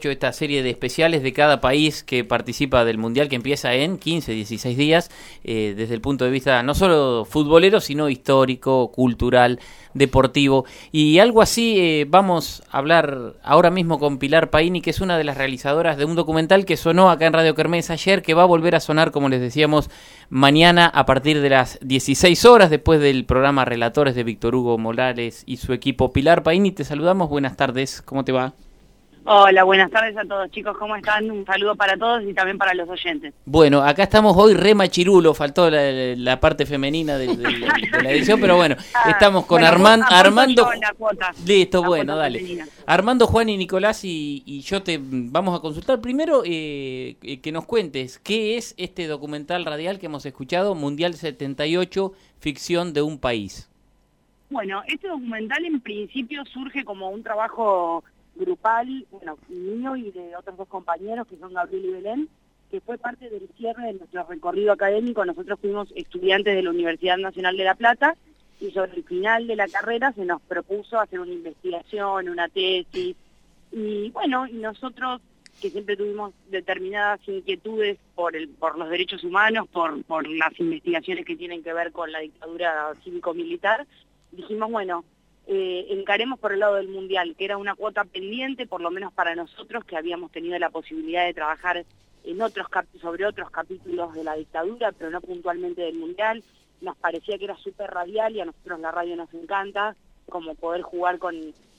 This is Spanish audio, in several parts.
esta serie de especiales de cada país que participa del Mundial que empieza en 15, 16 días, eh, desde el punto de vista no solo futbolero, sino histórico, cultural, deportivo. Y algo así eh, vamos a hablar ahora mismo con Pilar Paini, que es una de las realizadoras de un documental que sonó acá en Radio Kermés ayer, que va a volver a sonar, como les decíamos, mañana a partir de las 16 horas, después del programa Relatores de Víctor Hugo Morales y su equipo. Pilar Paini, te saludamos, buenas tardes, ¿cómo te va? Hola, buenas tardes a todos chicos, ¿cómo están? Un saludo para todos y también para los oyentes. Bueno, acá estamos hoy re machirulo, faltó la, parte femenina de, la edición, pero bueno, ah, estamos con Armando... Listo, bueno, dale. Armando, Juan y Nicolás y, yo te vamos a consultar. Primero, eh, que nos cuentes, ¿qué es este documental radial que hemos escuchado, Mundial 78, ficción de un país? Bueno, este documental en principio surge como un trabajo grupal, bueno, mío y de otros dos compañeros que son Gabriel y Belén, que fue parte del cierre de nuestro recorrido académico. Nosotros fuimos estudiantes de la Universidad Nacional de La Plata y sobre el final de la carrera se nos propuso hacer una investigación, una tesis. Y bueno, y nosotros que siempre tuvimos determinadas inquietudes por, los derechos humanos, por las investigaciones que tienen que ver con la dictadura cívico-militar, dijimos, bueno, eh, encaremos por el lado del Mundial, que era una cuota pendiente, por lo menos para nosotros, que habíamos tenido la posibilidad de trabajar en otros sobre otros capítulos de la dictadura, pero no puntualmente del Mundial. Nos parecía que era súper radial y a nosotros la radio nos encanta, como poder jugar con,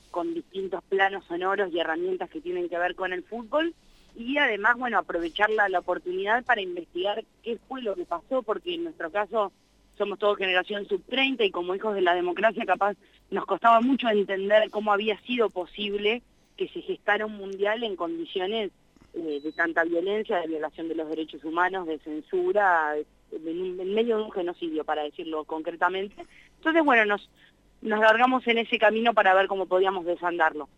con distintos planos sonoros y herramientas que tienen que ver con el fútbol. Y además, bueno, aprovechar la, la oportunidad para investigar qué fue lo que pasó, porque en nuestro caso somos todos generación sub-30 y como hijos de la democracia capaz nos costaba mucho entender cómo había sido posible que se gestara un mundial en condiciones eh, de tanta violencia, de violación de los derechos humanos, de censura, en, medio de un genocidio, para decirlo concretamente. Entonces, bueno, nos, nos largamos en ese camino para ver cómo podíamos desandarlo.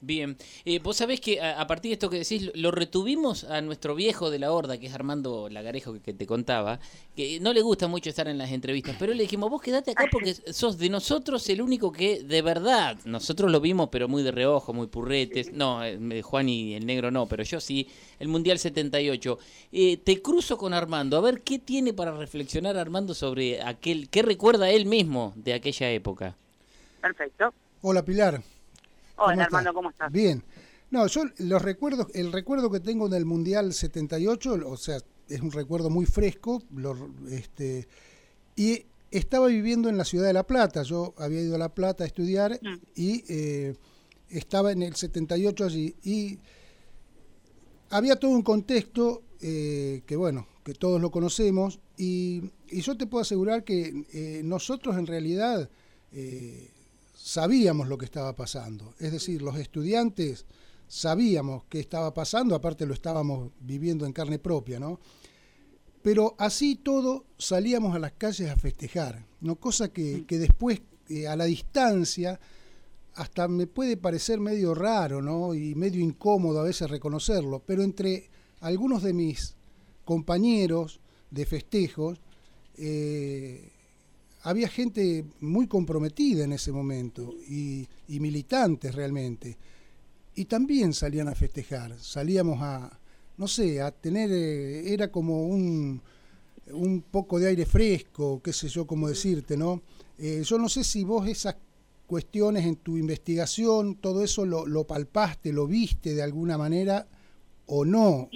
Bien, eh, vos sabés que a, partir de esto que decís, lo retuvimos a nuestro viejo de la horda, que es Armando Lagarejo, que, te contaba, que no le gusta mucho estar en las entrevistas, pero le dijimos, vos quedate acá porque sos de nosotros el único que de verdad, nosotros lo vimos pero muy de reojo, muy purretes, no, eh, Juan y el negro no, pero yo sí, el Mundial 78. Eh, te cruzo con Armando, a ver qué tiene para reflexionar Armando sobre aquel, qué recuerda él mismo de aquella época. Perfecto. Hola Pilar. Hola, hermano, ¿cómo estás? Bien. No, yo los recuerdos, el recuerdo que tengo del Mundial 78, o sea, es un recuerdo muy fresco, este, y estaba viviendo en la ciudad de La Plata, yo había ido a La Plata a estudiar mm. y eh, estaba en el 78 allí, y había todo un contexto eh, que, bueno, que todos lo conocemos, y, yo te puedo asegurar que eh, nosotros en realidad sabíamos lo que estaba pasando. Es decir, los estudiantes sabíamos qué estaba pasando, aparte lo estábamos viviendo en carne propia, ¿no? Pero así todo salíamos a las calles a festejar, ¿no? Cosa que, después, eh, a la distancia, hasta me puede parecer medio raro, ¿no? Y medio incómodo a veces reconocerlo, pero entre algunos de mis compañeros de festejos, eh, había gente muy comprometida en ese momento y, militantes realmente. Y también salían a festejar, salíamos a, no sé, a tener, eh, era como un, un poco de aire fresco, qué sé yo cómo decirte, ¿no? Eh, yo no sé si vos esas cuestiones en tu investigación, todo eso lo, lo palpaste, lo viste de alguna manera o no.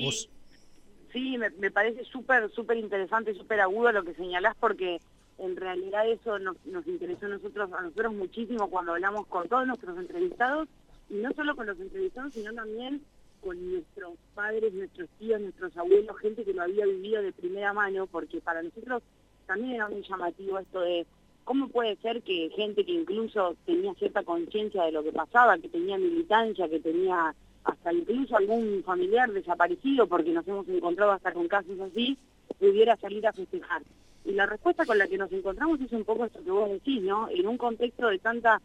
Sí, me, me, parece súper, súper interesante, súper agudo lo que señalás porque en realidad eso nos, interesó a nosotros, a nosotros muchísimo cuando hablamos con todos nuestros entrevistados, y no solo con los entrevistados, sino también con nuestros padres, nuestros tíos, nuestros abuelos, gente que lo había vivido de primera mano, porque para nosotros también era muy llamativo esto de cómo puede ser que gente que incluso tenía cierta conciencia de lo que pasaba, que tenía militancia, que tenía hasta incluso algún familiar desaparecido, porque nos hemos encontrado hasta con casos así, pudiera salir a festejar. Y la respuesta con la que nos encontramos es un poco esto que vos decís, ¿no? En un contexto de tanta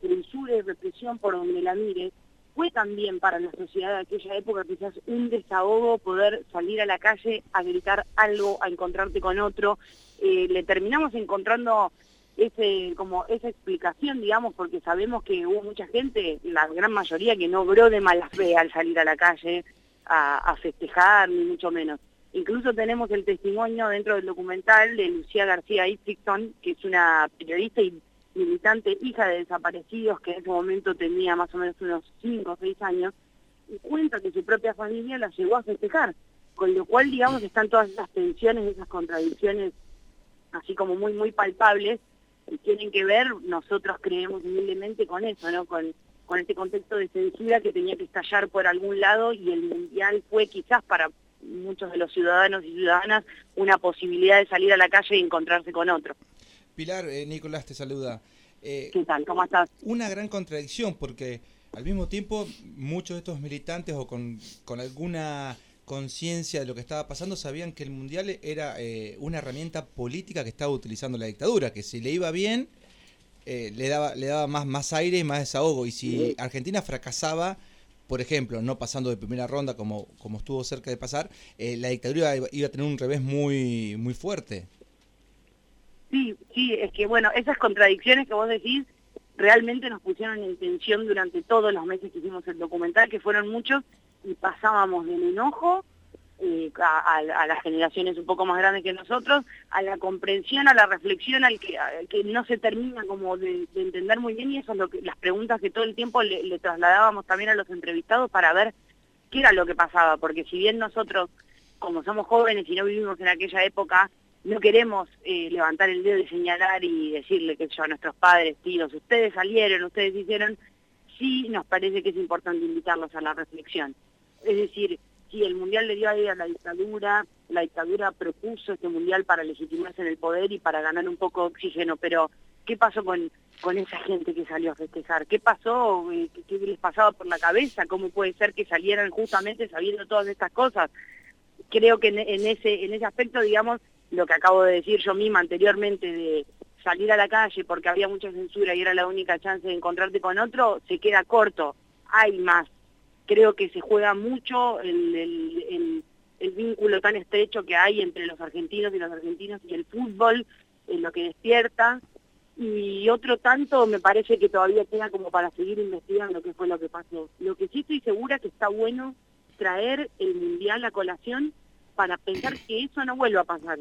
censura y represión por donde la mires, fue también para la sociedad de aquella época quizás un desahogo poder salir a la calle a gritar algo, a encontrarte con otro. Eh, le terminamos encontrando ese como esa explicación, digamos, porque sabemos que hubo mucha gente, la gran mayoría, que no obró de mala fe al salir a la calle a, festejar, ni mucho menos. Incluso tenemos el testimonio dentro del documental de Lucía García Itzigton, que es una periodista y militante, hija de desaparecidos, que en ese momento tenía más o menos unos 5 o 6 años, y cuenta que su propia familia la llegó a festejar, con lo cual, digamos, están todas esas tensiones, esas contradicciones, así como muy, muy palpables, y tienen que ver, nosotros creemos humildemente con eso, ¿no? Con, con este contexto de censura que tenía que estallar por algún lado y el Mundial fue quizás para muchos de los ciudadanos y ciudadanas una posibilidad de salir a la calle y encontrarse con otro. Pilar, eh, Nicolás te saluda. Eh, ¿Qué tal? ¿Cómo estás? Una gran contradicción porque al mismo tiempo muchos de estos militantes o con, con alguna conciencia de lo que estaba pasando sabían que el Mundial era eh, una herramienta política que estaba utilizando la dictadura, que si le iba bien eh, le daba, le daba más, más aire y más desahogo. Y si Argentina fracasaba, por ejemplo, no pasando de primera ronda como, como estuvo cerca de pasar, eh, la dictadura iba, a tener un revés muy, muy fuerte. Sí, sí, es que bueno, esas contradicciones que vos decís realmente nos pusieron en tensión durante todos los meses que hicimos el documental, que fueron muchos, y pasábamos del enojo a, las generaciones un poco más grandes que nosotros, a la comprensión, a la reflexión, al que, que no se termina como de, entender muy bien y eso es lo que las preguntas que todo el tiempo le, trasladábamos también a los entrevistados para ver qué era lo que pasaba, porque si bien nosotros, como somos jóvenes y no vivimos en aquella época, no queremos eh, levantar el dedo y señalar y decirle que yo a nuestros padres, tíos, ustedes salieron, ustedes hicieron, sí nos parece que es importante invitarlos a la reflexión. Es decir, si el Mundial le dio ahí a la dictadura, la dictadura propuso este Mundial para legitimarse en el poder y para ganar un poco de oxígeno, pero ¿qué pasó con, con esa gente que salió a festejar? ¿Qué pasó? Eh, ¿Qué, les pasaba por la cabeza? ¿Cómo puede ser que salieran justamente sabiendo todas estas cosas? Creo que en, ese, en ese aspecto, digamos, lo que acabo de decir yo misma anteriormente de salir a la calle porque había mucha censura y era la única chance de encontrarte con otro, se queda corto. Hay más creo que se juega mucho el, vínculo tan estrecho que hay entre los argentinos y los argentinos y el fútbol, en lo que despierta, y otro tanto me parece que todavía queda como para seguir investigando qué fue lo que pasó. Lo que sí estoy segura que está bueno traer el Mundial a colación para pensar que eso no vuelva a pasar.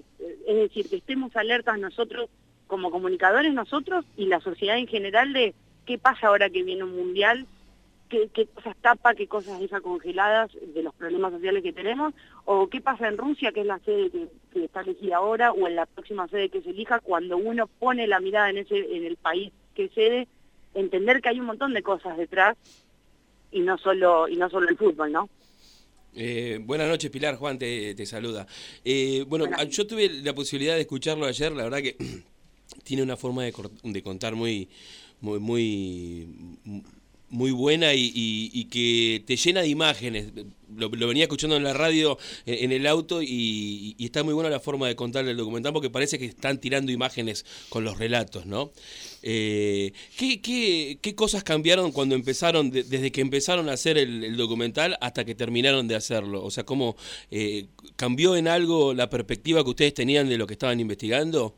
Es decir, que estemos alertas nosotros como comunicadores, nosotros y la sociedad en general de qué pasa ahora que viene un Mundial qué, cosas tapa, qué cosas deja congeladas de los problemas sociales que tenemos, o qué pasa en Rusia, que es la sede que, está elegida ahora, o en la próxima sede que se elija, cuando uno pone la mirada en, ese, en el país que cede, entender que hay un montón de cosas detrás y no solo, y no solo el fútbol, ¿no? Eh, buenas noches, Pilar. Juan te, saluda. Eh, bueno, yo tuve la posibilidad de escucharlo ayer. La verdad que tiene una forma de, de contar muy, muy, muy muy buena y, que te llena de imágenes. Lo, venía escuchando en la radio, en, el auto, y, está muy buena la forma de contar el documental porque parece que están tirando imágenes con los relatos, ¿no? Eh, ¿qué, qué, cosas cambiaron cuando empezaron, desde que empezaron a hacer el, documental hasta que terminaron de hacerlo? O sea, ¿cómo eh, cambió en algo la perspectiva que ustedes tenían de lo que estaban investigando?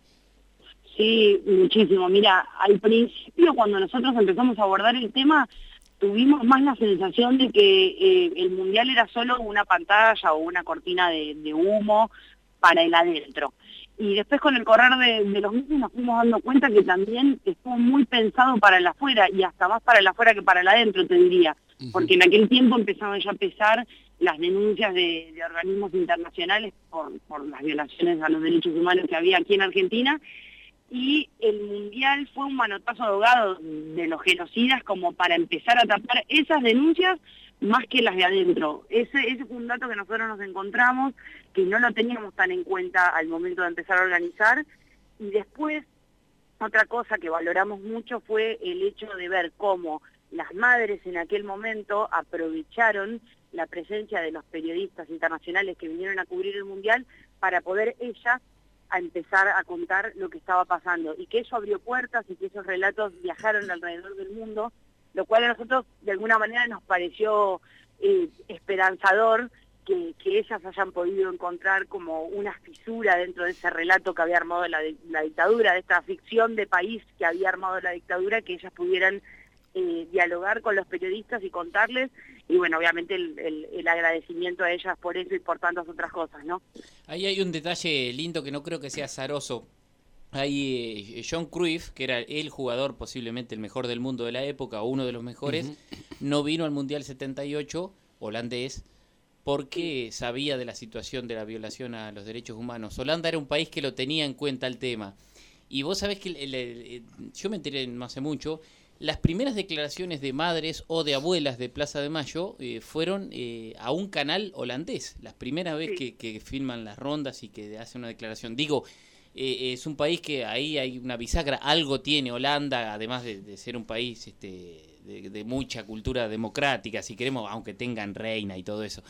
Sí, muchísimo. Mira, al principio cuando nosotros empezamos a abordar el tema, tuvimos más la sensación de que eh, el mundial era solo una pantalla o una cortina de, humo para el adentro. Y después con el correr de, los meses nos fuimos dando cuenta que también estuvo muy pensado para el afuera y hasta más para el afuera que para el adentro, te diría. Porque en aquel tiempo empezaban ya a pesar las denuncias de, organismos internacionales por, por las violaciones a los derechos humanos que había aquí en Argentina y el Mundial fue un manotazo ahogado de los genocidas como para empezar a tapar esas denuncias más que las de adentro. Ese, ese fue un dato que nosotros nos encontramos, que no lo teníamos tan en cuenta al momento de empezar a organizar. Y después, otra cosa que valoramos mucho fue el hecho de ver cómo las madres en aquel momento aprovecharon la presencia de los periodistas internacionales que vinieron a cubrir el Mundial para poder ellas a empezar a contar lo que estaba pasando. Y que eso abrió puertas y que esos relatos viajaron alrededor del mundo, lo cual a nosotros de alguna manera nos pareció eh, esperanzador que, ellas hayan podido encontrar como una fisura dentro de ese relato que había armado la, dictadura, de esta ficción de país que había armado la dictadura, que ellas pudieran eh, dialogar con los periodistas y contarles, y bueno, obviamente el, agradecimiento a ellas por eso y por tantas otras cosas, ¿no? Ahí hay un detalle lindo que no creo que sea azaroso. Ahí eh, John Cruyff, que era el jugador posiblemente el mejor del mundo de la época, o uno de los mejores, no vino al Mundial 78, holandés, porque sabía de la situación de la violación a los derechos humanos. Holanda era un país que lo tenía en cuenta el tema. Y vos sabés que yo me enteré no hace mucho, las primeras declaraciones de madres o de abuelas de Plaza de Mayo eh, fueron eh, a un canal holandés. La primera vez que, filman las rondas y que hacen una declaración. Digo, eh, es un país que ahí hay una bisagra, algo tiene Holanda, además de, ser un país este, de, mucha cultura democrática, si queremos, aunque tengan reina y todo eso.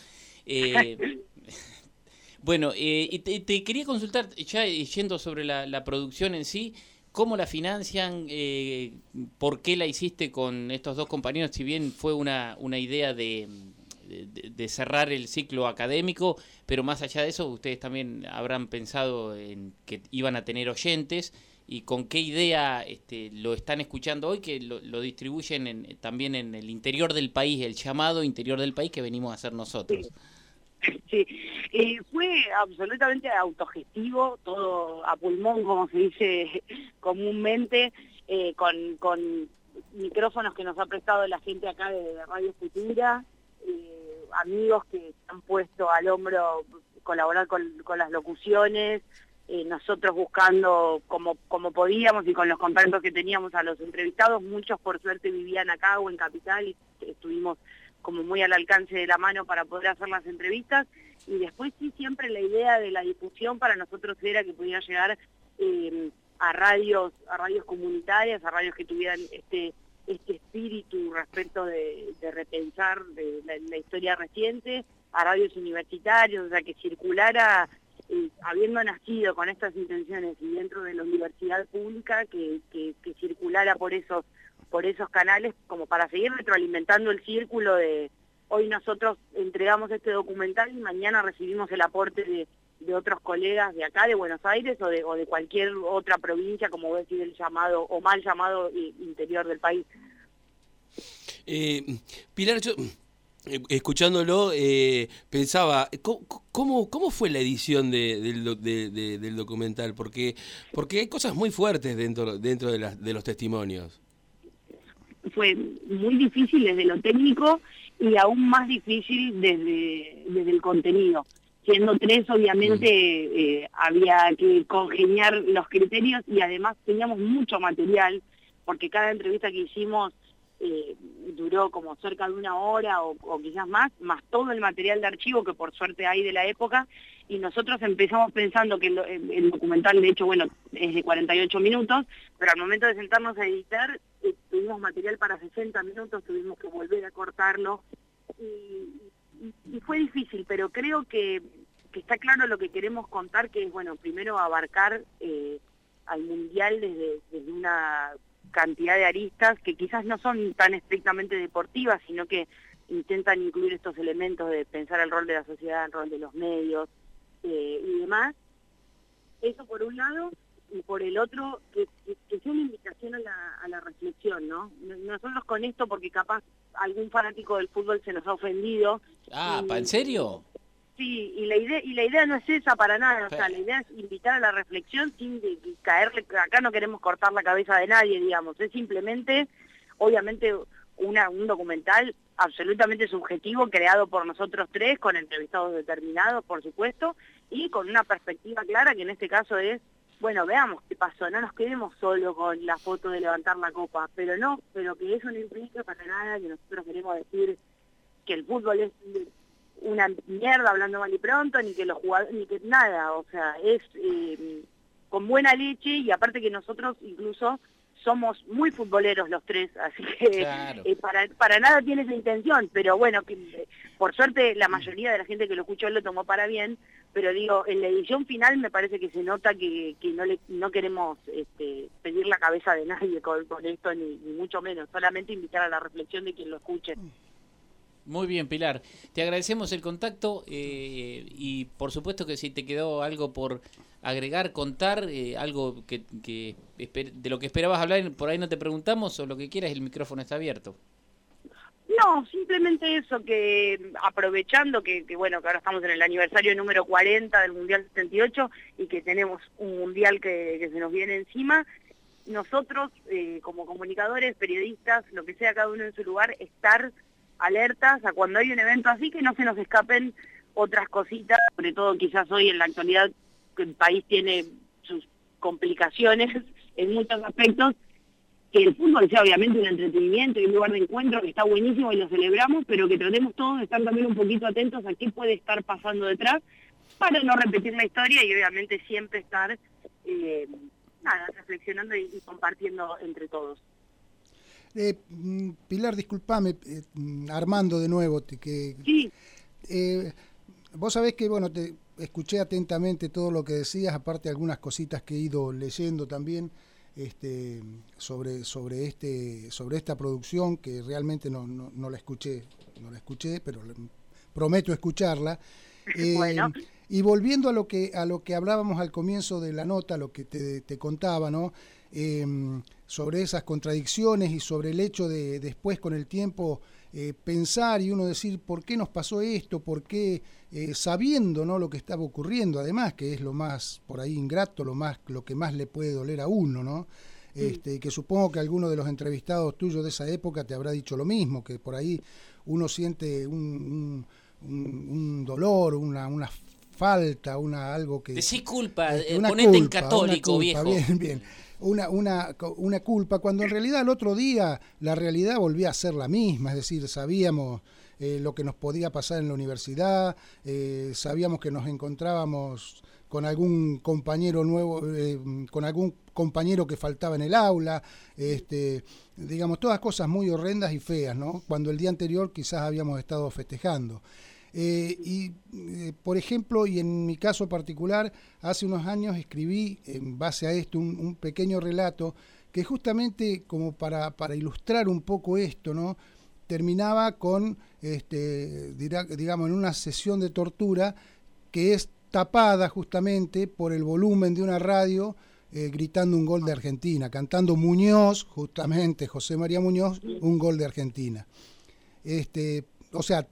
bueno, te, quería consultar, ya yendo sobre la producción en sí, ¿Cómo la financian? Eh, ¿Por qué la hiciste con estos dos compañeros? Si bien fue una, una idea de, de, cerrar el ciclo académico, pero más allá de eso, ustedes también habrán pensado en que iban a tener oyentes y con qué idea este, lo están escuchando hoy, que lo, distribuyen también en el interior del país, el llamado interior del país que venimos a hacer nosotros. eh, fue absolutamente autogestivo, todo a pulmón, como se dice comúnmente, eh, con, con, micrófonos que nos ha prestado la gente acá de, Radio Futura, eh, amigos que han puesto al hombro colaborar con, con las locuciones, nosotros buscando como, como podíamos y con los contactos que teníamos a los entrevistados, muchos por suerte vivían acá o en Capital y estuvimos como muy al alcance de la mano para poder hacer las entrevistas. Y después sí siempre la idea de la difusión para nosotros era que pudiera llegar em, a radios a radios comunitarias, a radios que tuvieran este este espíritu respecto de, repensar de la, historia reciente, a radios universitarios, o sea, que circulara, eh, habiendo nacido con estas intenciones y dentro de la universidad pública, que, que, que circulara por esos por esos canales como para seguir retroalimentando el círculo de hoy nosotros entregamos este documental y mañana recibimos el aporte de, otros colegas de acá, de Buenos Aires o de, o de cualquier otra provincia, como voy a decir el llamado o mal llamado interior del país. Eh, Pilar, yo eh, escuchándolo eh, pensaba, ¿cómo, ¿cómo fue la edición del, del documental? Porque, porque hay cosas muy fuertes dentro, dentro de, de los testimonios fue muy difícil desde lo técnico y aún más difícil desde, desde el contenido. Siendo tres, obviamente, eh, había que congeniar los criterios y además teníamos mucho material, porque cada entrevista que hicimos eh, duró como cerca de una hora o, quizás más, más todo el material de archivo que por suerte hay de la época, y nosotros empezamos pensando que el, documental, de hecho, bueno, es de 48 minutos, pero al momento de sentarnos a editar, eh, tuvimos material para 60 minutos, tuvimos que volver a cortarlo, y, fue difícil, pero creo que, está claro lo que queremos contar, que es, bueno, primero abarcar eh, al Mundial desde, desde una cantidad de aristas que quizás no son tan estrictamente deportivas, sino que intentan incluir estos elementos de pensar el rol de la sociedad, el rol de los medios eh, y demás. Eso por un lado, y por el otro, que, que, sea una invitación a la, a la reflexión, ¿no? Nosotros con esto, porque capaz algún fanático del fútbol se nos ha ofendido. Ah, ¿en serio? Sí, y la idea y la idea no es esa para nada, o sea, la idea es invitar a la reflexión sin caerle, acá no queremos cortar la cabeza de nadie, digamos, es simplemente, obviamente, una, un documental absolutamente subjetivo creado por nosotros tres, con entrevistados determinados, por supuesto, y con una perspectiva clara que en este caso es, bueno, veamos qué pasó, no nos quedemos solo con la foto de levantar la copa, pero no, pero que eso no implica para nada que nosotros queremos decir que el fútbol es una mierda hablando mal y pronto, ni que los jugadores, ni que nada, o sea, es eh, con buena leche y aparte que nosotros incluso somos muy futboleros los tres, así que eh, para, para nada tiene esa intención, pero bueno, que, por suerte la mayoría de la gente que lo escuchó lo tomó para bien, pero digo, en la edición final me parece que se nota que, que no le no queremos este, pedir la cabeza de nadie con, esto, ni, ni, mucho menos, solamente invitar a la reflexión de quien lo escuche. Muy bien, Pilar. Te agradecemos el contacto eh, y por supuesto que si te quedó algo por agregar, contar, eh, algo que, que de lo que esperabas hablar, por ahí no te preguntamos o lo que quieras, el micrófono está abierto. No, simplemente eso, que aprovechando que, bueno, que ahora estamos en el aniversario número 40 del Mundial 78 y que tenemos un Mundial que, se nos viene encima, nosotros eh, como comunicadores, periodistas, lo que sea cada uno en su lugar, estar alertas a cuando hay un evento así que no se nos escapen otras cositas, sobre todo quizás hoy en la actualidad el país tiene sus complicaciones en muchos aspectos que el fútbol sea obviamente un entretenimiento y un lugar de encuentro que está buenísimo y lo celebramos, pero que tratemos todos de estar también un poquito atentos a qué puede estar pasando detrás para no repetir la historia y obviamente siempre estar eh, nada, reflexionando y, compartiendo entre todos. Eh, mm, Pilar, discúlpame, eh, mm, Armando de nuevo, que, sí. vos sabés que, bueno, te escuché atentamente todo lo que decías, aparte algunas cositas que he ido leyendo también este, sobre, sobre, este, sobre esta producción que realmente no, no, la escuché, no la escuché, pero prometo escucharla. Eh, y volviendo a lo que a lo que hablábamos al comienzo de la nota, lo que te, te contaba, ¿no? Sobre esas contradicciones y sobre el hecho de después con el tiempo eh, pensar y uno decir por qué nos pasó esto, por qué eh, sabiendo ¿no? lo que estaba ocurriendo, además, que es lo más por ahí ingrato, lo más lo que más le puede doler a uno, ¿no? Este, que supongo que alguno de los entrevistados tuyos de esa época te habrá dicho lo mismo, que por ahí uno siente un, un, dolor, una, una falta, una algo que... Decí culpa, este, una ponete en católico, viejo. Bien, bien una, una, una culpa, cuando en realidad el otro día la realidad volvía a ser la misma, es decir, sabíamos eh, lo que nos podía pasar en la universidad, eh, sabíamos que nos encontrábamos con algún compañero nuevo, eh, con algún compañero que faltaba en el aula, este, digamos, todas cosas muy horrendas y feas, ¿no? Cuando el día anterior quizás habíamos estado festejando. Eh, y, eh, por ejemplo, y en mi caso particular, hace unos años escribí, en base a esto, un, pequeño relato que justamente como para, para, ilustrar un poco esto, ¿no? terminaba con, este, digamos, en una sesión de tortura que es tapada justamente por el volumen de una radio eh, gritando un gol de Argentina, cantando Muñoz, justamente José María Muñoz, un gol de Argentina. Este, o sea,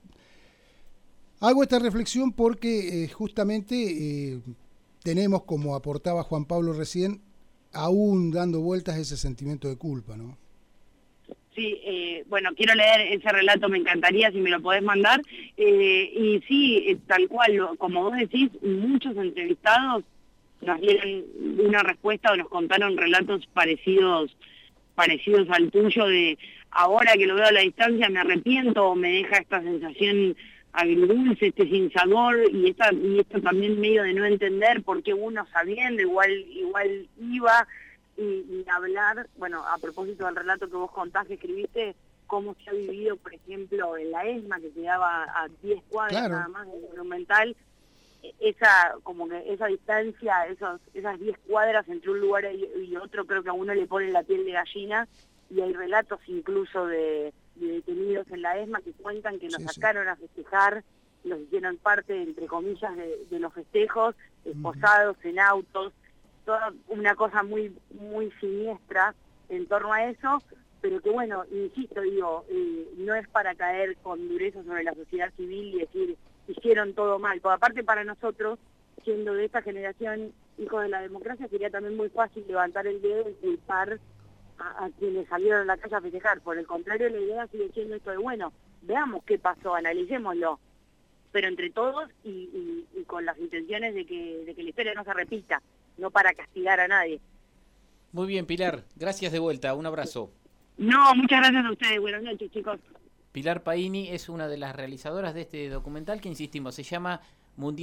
Hago esta reflexión porque eh, justamente eh, tenemos, como aportaba Juan Pablo recién, aún dando vueltas ese sentimiento de culpa, ¿no? Sí, eh, bueno, quiero leer ese relato, me encantaría si me lo podés mandar. y sí, tal cual, como vos decís, muchos entrevistados nos dieron una respuesta o nos contaron relatos parecidos parecidos al tuyo de ahora que lo veo a la distancia me arrepiento o me deja esta sensación agridulce, este sin sabor y, esta, y esto también medio de no entender por qué uno sabiendo igual, igual iba y, hablar, bueno, a propósito del relato que vos contás que escribiste, cómo se ha vivido, por ejemplo, en la ESMA, que quedaba a 10 cuadras nada más del Monumental, esa como que esa distancia, esos, esas 10 cuadras entre un lugar y otro, creo que a uno le pone la piel de gallina y hay relatos incluso de de detenidos en la ESMA que cuentan que los sacaron a festejar, los hicieron parte, entre comillas, de, los festejos, esposados en autos, toda una cosa muy, muy siniestra en torno a eso, pero que bueno, insisto, digo, eh, no es para caer con dureza sobre la sociedad civil y decir, hicieron todo mal, porque aparte para nosotros, siendo de esta generación, hijos de la democracia, sería también muy fácil levantar el dedo y culpar a, quienes salieron a la calle a festejar. Por el contrario, la idea sigue siendo esto de, bueno, veamos qué pasó, analicémoslo, pero entre todos y, con las intenciones de que, de que la historia no se repita, no para castigar a nadie. Muy bien, Pilar. Gracias de vuelta. Un abrazo. No, muchas gracias a ustedes. Buenas noches, chicos. Pilar Paini es una de las realizadoras de este documental que, insistimos, se llama Mundial.